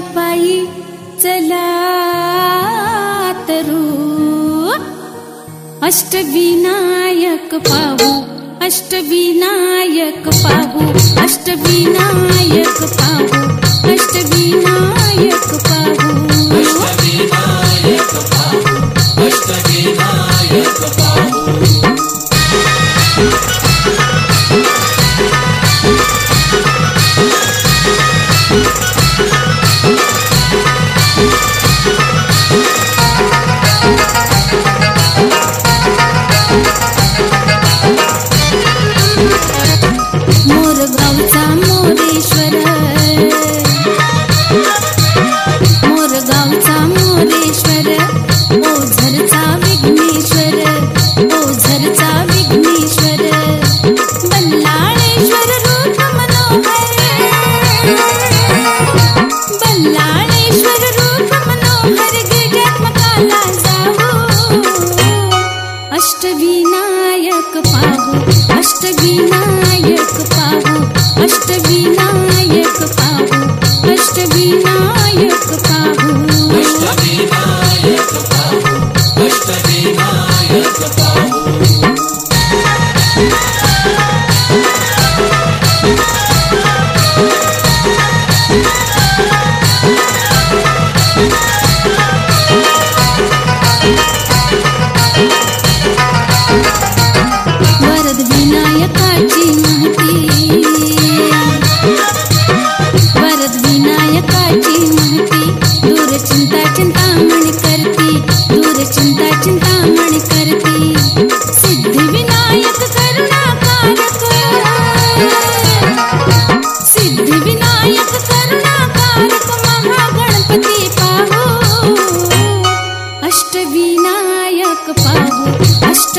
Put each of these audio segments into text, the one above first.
पा चलात अ अष्टविक पा अष्टविनायक पाहु अष्टविनायक पाहु अष्टविनायक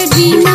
Dina